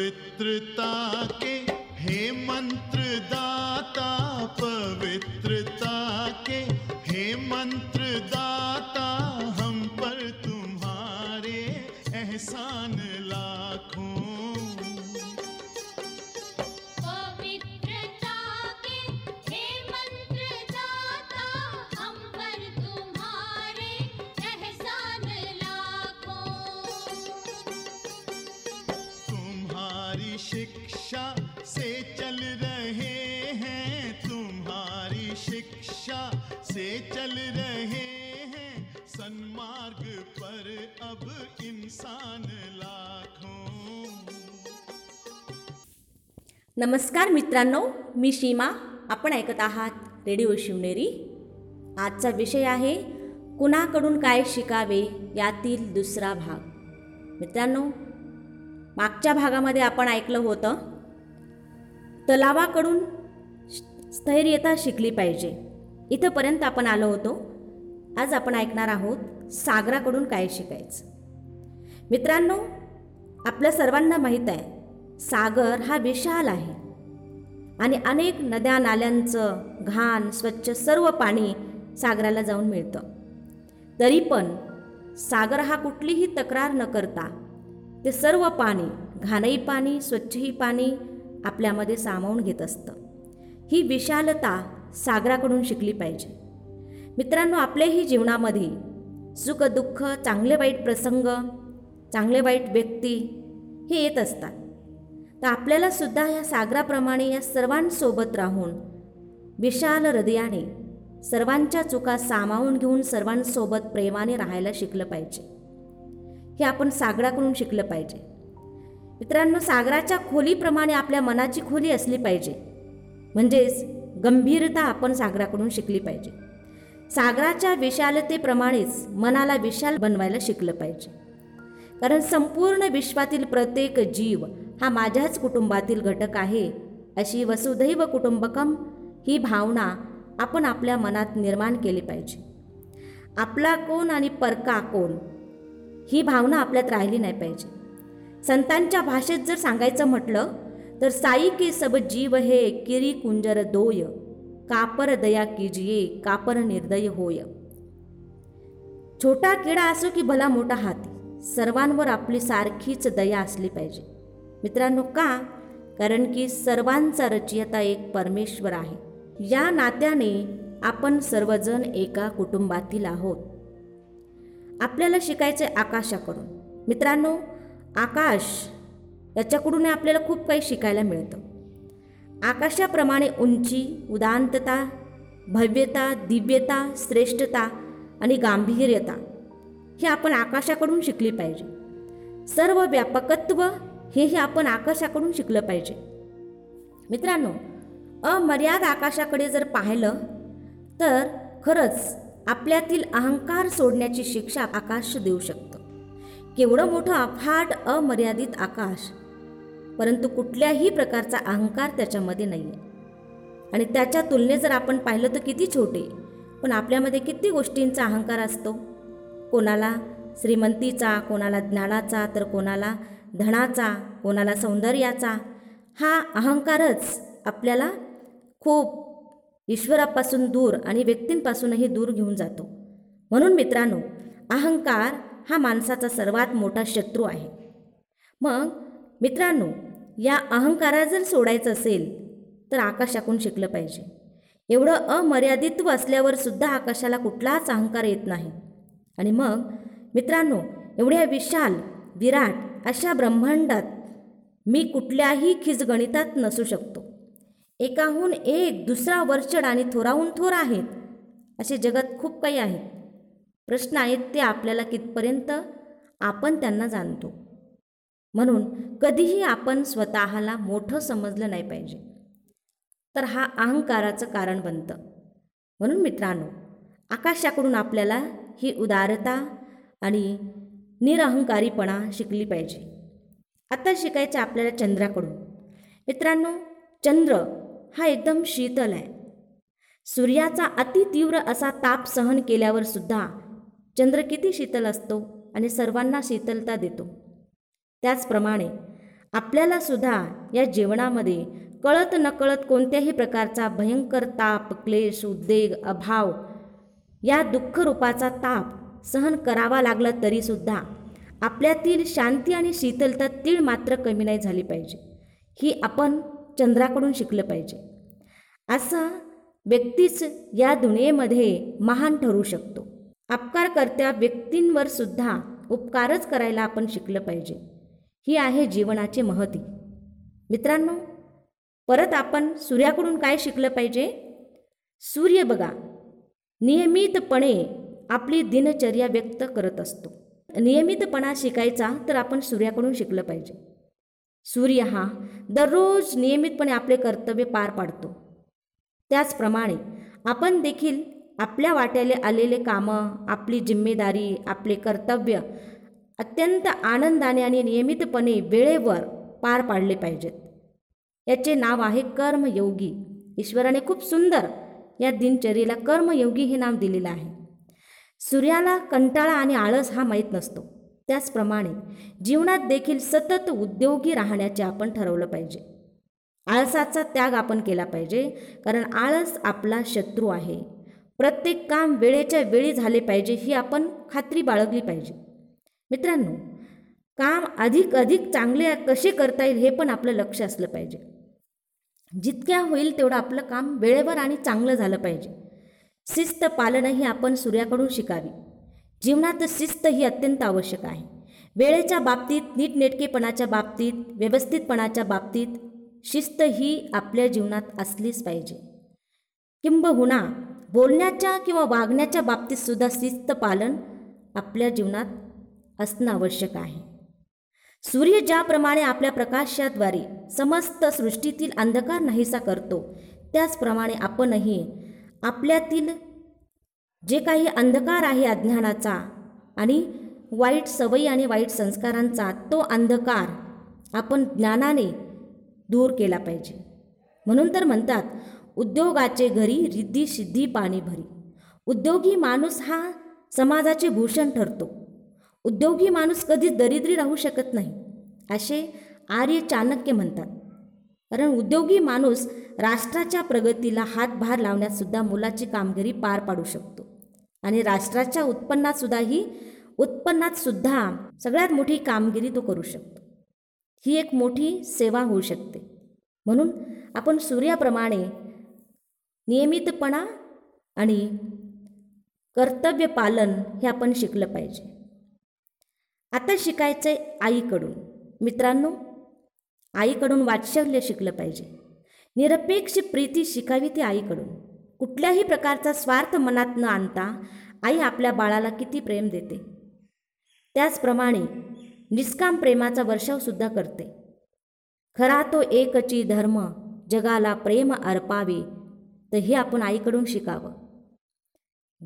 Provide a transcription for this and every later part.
पवित्रता के हे मंत्र दाता पवित्रता के हे मंत्र दाता हम पर तुम्हारे एहसान लाखों। शिक्षा से चल रहे हैं। सन्मार्ग पर अब इंसान लाखों। नमस्कार मित्रांनो मी सीमा आपण ऐकत आहात रेडिओ शिवनेरी. आजचा विषय आहे कुणाकडून काय शिकावे यातील दुसरा भाग. मित्रांनो मागच्या भागामध्ये आपण ऐकलं होतं तलावाकडून स्थैर्यता शिकली पाहिजे. इथंपर्यंत आपण आलो होतो. आज आपण ऐकणार आहोत सागराकडून काय शिकायचं. मित्रांनो आपल्या सर्वांना माहीत आहे सागर हा विशाल आहे. आणि अनेक नद्या नाल्यांचं घाण स्वच्छ सर्व पाणी सागराला जाऊन मिळतं. तरी पण सागर हा कुठलीही तक्रार न करता ते सर्व पाणी घाणही पाणी स्वच्छही पाणी आपल्यामध्ये सामावून घेत असतं. ही विशालता सागराकडून शिकली पाहिजे. मित्रांनो आपल्याही जीवनामध्ये सुख दुःख चांगले वाईट प्रसंग चांगले वाईट व्यक्ती हे येत असतात. तर आपल्याला सुद्धा या सागराप्रमाणे या सर्वांसोबत राहून विशाल हृदयाने सर्वांच्या चुका सामावून घेऊन सर्वांसोबत प्रेमाने राहायला शिकलं पाहिजे. हे आपण सागराकडून शिकलं पाहिजे. मित्रांनो सागराच्या खोलीप्रमाणे आपल्या मनाची खोली असली पाहिजे. म्हणजेच गंभीरता आपण सागराकडून शिकली पाहिजे. सागराच्या विशालतेप्रमाणेच मनाला विशाल बनवायला शिकलं पाहिजे. कारण संपूर्ण विश्वातील प्रत्येक जीव हा माझ्याच कुटुंबातील घटक आहे अशी वसुधैव कुटुंबकम ही भावना आपण आपल्या मनात निर्माण केली पाहिजे. आपला कोण आणि परका कोण ही भावना आपल्यात राहिली नाही पाहिजे. संतांच्या भाषेत जर सांगायचं म्हटलं तर साई के सब जीव हे किरी कुंजर दोय कापर दया कीजिये कापर निर्दय होय. छोटा किडा असो की भला मोठा हाती सर्वांवर आपली सारखीच दया असली पाहिजे. मित्रांनो का? कारण की सर्वांचा रचयता एक परमेश्वर आहे. या नात्याने आपण सर्वजण एका कुटुंबातील आहोत. आपल्याला शिकायचे आकाशाकडून. मित्रांनो आकाश याच्याकडून आपल्याला खूप काही शिकायला मिळतं. आकाशाप्रमाणे उंची उदांतता भव्यता दिव्यता श्रेष्ठता आणि गांभीर्यता हे आपण आकाशाकडून शिकली पाहिजे. सर्व व्यापकत्व हेही आपण आकाशाकडून शिकलं पाहिजे. मित्रांनो अमर्याद आकाशाकडे जर पाहिलं तर खरंच आपल्यातील अहंकार सोडण्याची शिक्षा आकाश देऊ शकतं. केवढं मोठं अफाट अमर्यादित आकाश परंतु कुठल्याही प्रकारचा अहंकार त्याच्यामध्ये नाही आहे आणि त्याच्या तुलनेत जर आपण पाहिलं तर किती छोटे पण आपल्यामध्ये किती गोष्टींचा अहंकार असतो? कोणाला श्रीमंतीचा कोणाला ज्ञानाचा तर कोणाला धनाचा कोणाला सौंदर्याचा हा अहंकारच आपल्याला खूप ईश्वरापासून दूर आणि व्यक्तींपासूनही दूर घेऊन जातो. म्हणून मित्रांनो अहंकार हा माणसाचा सर्वात मोठा शत्रू आहे. मग मित्रांनो या अहंकारा जर सोडायचं असेल तर आकाशाकून शिकलं पाहिजे. एवढं अमर्यादित्व असल्यावर सुद्धा आकाशाला कुठलाच अहंकार येत नाही. आणि मग मित्रांनो एवढ्या विशाल विराट अशा ब्रह्मांडात मी कुठल्याही खिजगणितात नसू शकतो. एकाहून एक दुसरा वरचड आणि थोराहून थोर आहेत असे जगात खूप काही आहेत. प्रश्न आहेत ते आपल्याला कितपर्यंत आपण त्यांना जाणतो. म्हणून कधीही आपण स्वतःला मोठं समजलं नाही पाहिजे. तर हा अहंकाराचं कारण बनतं. म्हणून मित्रांनो आकाशाकडून आपल्याला ही उदारता आणि निरअहंकारीपणा शिकली पाहिजे. आता शिकायचं आपल्याला चंद्राकडून. मित्रांनो चंद्र हा एकदम शीतल आहे. सूर्याचा अति तीव्र असा ताप सहन केल्यावर सुद्धा चंद्र किती शीतल असतो आणि सर्वांना शीतलता देतो. त्याचप्रमाणे आपल्याला सुद्धा या जीवनामध्ये कळत नकळत कोणत्याही प्रकारचा भयंकर ताप क्लेश उद्वेग अभाव या दुःखरूपाचा ताप सहन करावा लागला तरीसुद्धा आपल्यातील शांती आणि शीतलता तीळ मात्र कमी नाही झाली पाहिजे. ही आपण चंद्राकडून शिकलं पाहिजे. असा व्यक्तीच या दुनियेमध्ये महान ठरू शकतो. अपकारकर्त्या व्यक्तींवर सुद्धा उपकारच करायला आपण शिकलं पाहिजे. ही आहे जीवनाचे महती. मित्रांनो परत आपण सूर्याकडून काय शिकलं पाहिजे? सूर्य बघा नियमितपणे आपली दिनचर्या व्यक्त करत असतो. नियमितपणा शिकायचा तर आपण सूर्याकडून शिकलं पाहिजे. सूर्य हा दररोज नियमितपणे आपले कर्तव्य पार पाडतो. त्याचप्रमाणे आपण देखील आपल्या वाट्याले आलेले कामं आपली जिम्मेदारी आपले कर्तव्य अत्यंत आनंदाने आणि नियमितपणे वेळेवर पार पाडले पाहिजेत. याचे नाव आहे कर्मयोगी. ईश्वराने खूप सुंदर या दिनचर्येला कर्मयोगी हे नाव दिलेलं आहे. सूर्याला कंटाळा आणि आळस हा माहीत नसतो. त्याचप्रमाणे जीवनात देखील सतत उद्योगी राहण्याचे आपण ठरवलं पाहिजे. आळसाचा त्याग आपण केला पाहिजे कारण आळस आपला शत्रू आहे. प्रत्येक काम वेळेच्या वेळी झाले पाहिजे ही आपण खात्री बाळगली पाहिजे. मित्रांनो काम अधिक अधिक चांगले कसे करता येईल हे पण आपलं लक्ष असलं पाहिजे. जितक्या होईल तेवढं आपलं काम वेळेवर आणि चांगलं झालं पाहिजे. शिस्त पालनही आपण सूर्याकडून शिकावी. जीवनात शिस्त ही अत्यंत आवश्यक आहे. वेळेच्या बाबतीत नीटनेटकेपणाच्या बाबतीत व्यवस्थितपणाच्या बाबतीत शिस्त ही आपल्या जीवनात असलीच पाहिजे. किंबहुना बोलण्याच्या किंवा वागण्याच्या बाबतीत सुद्धा शिस्त पालन आपल्या जीवनात असणं आवश्यक आहे. सूर्य ज्याप्रमाणे आपल्या प्रकाशाद्वारे समस्त सृष्टीतील अंधकार नाहीसा करतो त्याचप्रमाणे आपणही आपल्यातील जे काही अंधकार आहे अज्ञानाचा आणि वाईट सवयी आणि वाईट संस्कारांचा तो अंधकार आपण ज्ञानाने दूर केला पाहिजे. म्हणून तर म्हणतात उद्योगाचे घरी रिद्धी सिद्धी पाणी भरी उद्योगी माणूस हा समाजाचे भूषण ठरतो. उद्योगी माणूस कधीच दरिद्री राहू शकत नाही असे आर्य चाणक्य म्हणतात. कारण उद्योगी माणूस राष्ट्राच्या प्रगतीला हातभार लावण्यातसुद्धा मुलाची कामगिरी पार पाडू शकतो. आणि राष्ट्राच्या उत्पन्नातसुद्धा ही उत्पन्नात सुद्धा सगळ्यात मोठी कामगिरी तो करू शकतो. ही एक मोठी सेवा होऊ शकते. म्हणून आपण सूर्याप्रमाणे नियमितपणा आणि कर्तव्य पालन हे आपण शिकलं पाहिजे. आता शिकायचं आहे आईकडून. मित्रांनो आईकडून वात्सल्य शिकलं पाहिजे. निरपेक्ष प्रीती शिकावी ती आईकडून. कुठल्याही प्रकारचा स्वार्थ मनात न आणता आई आपल्या बाळाला किती प्रेम देते. त्याचप्रमाणे निष्काम प्रेमाचा वर्षावसुद्धा करते. खरा तो एकची धर्म जगाला प्रेम अर्पावे तर हे आपण आईकडून शिकावं.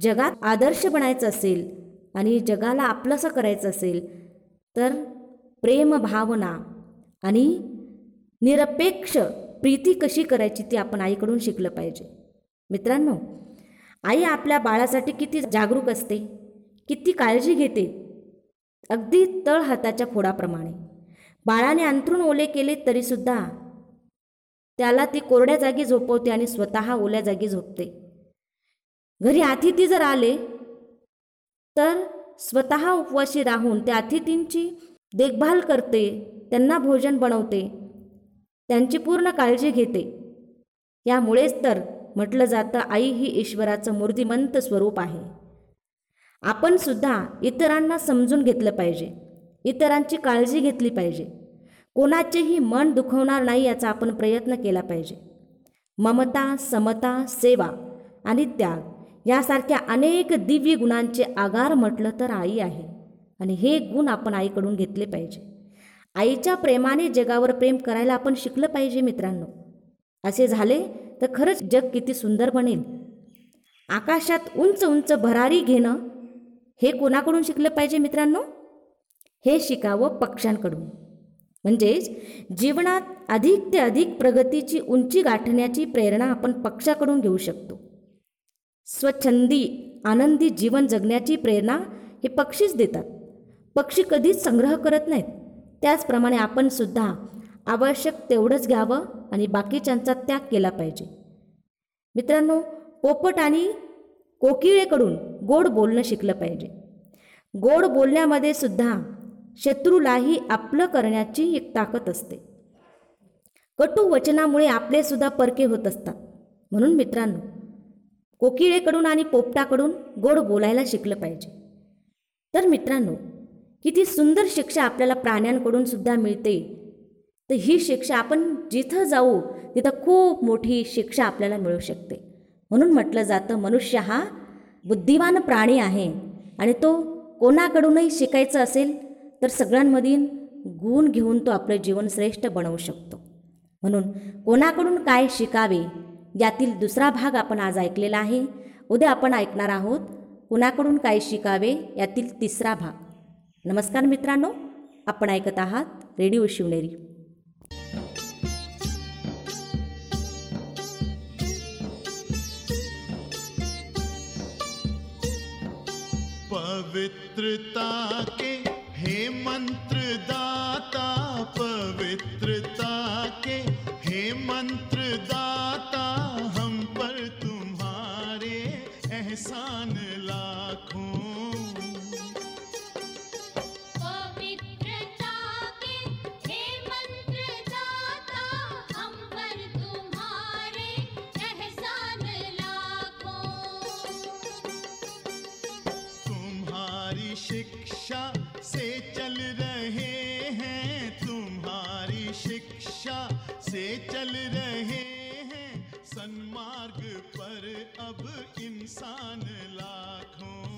जगात आदर्श बनायचं असेल आणि जगाला आपलंसं करायचं असेल तर प्रेम भावना आणि निरपेक्ष प्रीती कशी करायची ती आपण आईकडून शिकलं पाहिजे. मित्रांनो आई आपल्या बाळासाठी किती जागरूक असते किती काळजी घेते अगदी तळ हाताच्या फोडाप्रमाणे. बाळाने अंथरूण ओले केले तरीसुद्धा त्याला ती कोरड्या जागी झोपवते आणि स्वतः ओल्या जागी झोपते. घरी अतिथी जर आले तर स्वतः उपवाशी राहून त्या अतिथींची देखभाल करते त्यांना भोजन बनवते त्यांची पूर्ण काळजी घेते. यामुळेच तर म्हटलं जातं आई ही ईश्वराचं मूर्तिमंत स्वरूप आहे. आपण सुद्धा इतरांना समजून घेतलं पाहिजे इतरांची काळजी घेतली पाहिजे. कोणाचेही मन दुखवणार नाही याचा आपण प्रयत्न केला पाहिजे. ममता समता सेवा आणि त्याग. यासारख्या अनेक दिव्य गुणांचे आगार म्हटलं तर आई आहे. आणि हे गुण आपण आईकडून घेतले पाहिजे. आईच्या प्रेमाने जगावर प्रेम करायला आपण शिकलं पाहिजे मित्रांनो. असे झाले तर खरंच जग किती सुंदर बनेल. आकाशात उंच उंच भरारी घेणं हे कोणाकडून शिकलं पाहिजे मित्रांनो? हे शिकावं पक्ष्यांकडून. म्हणजेच जीवनात अधिक ते अधिक प्रगतीची उंची गाठण्याची प्रेरणा आपण पक्षाकडून घेऊ शकतो. स्वच्छंदी आनंदी जीवन जगण्याची प्रेरणा हे पक्षीच देतात. पक्षी कधीच संग्रह करत नाहीत. त्याचप्रमाणे आपण सुद्धा आवश्यक तेवढंच घ्यावं आणि बाकीच्यांचा त्याग केला पाहिजे. मित्रांनो पोपट आणि कोकिळेकडून गोड बोलणं शिकलं पाहिजे. गोड बोलण्यामध्ये सुद्धा शत्रूलाही आपलं करण्याची एक ताकद असते. कटू वचनामुळे आपले सुद्धा परके होत असतात. म्हणून मित्रांनो कोकिळेकडून आणि पोपटाकडून गोड बोलायला शिकलं पाहिजे. तर मित्रांनो किती सुंदर शिक्षा आपल्याला प्राण्यांकडून सुद्धा मिळते. तर ही शिक्षा आपण जिथं जाऊ तिथं खूप मोठी शिक्षा आपल्याला मिळू शकते. म्हणून म्हटलं जातं मनुष्य हा बुद्धिवान प्राणी आहे आणि तो कोणाकडूनही शिकायचं असेल तर सगळ्यांमधील गुण घेऊन तो आपलं जीवन श्रेष्ठ बनवू शकतो. म्हणून कोणाकडून काय शिकावे यातील दुसरा भाग आपण आज ऐकलेला आहे. उद्या आपण ऐकणार आहोत कुणाकडून काय शिकावे यातील तिसरा भाग. नमस्कार मित्रांनो आपण ऐकत आहात रेडिओ शिवनेरी. पवित्रता के हे मंत्र दाता पवित्रता के हे मंत्र दाता तुम्हारी शिक्षा से चल रहे हैं तुम्हारी शिक्षा से चल रहे हैं। सन्मार्ग पर अब इंसान लाखों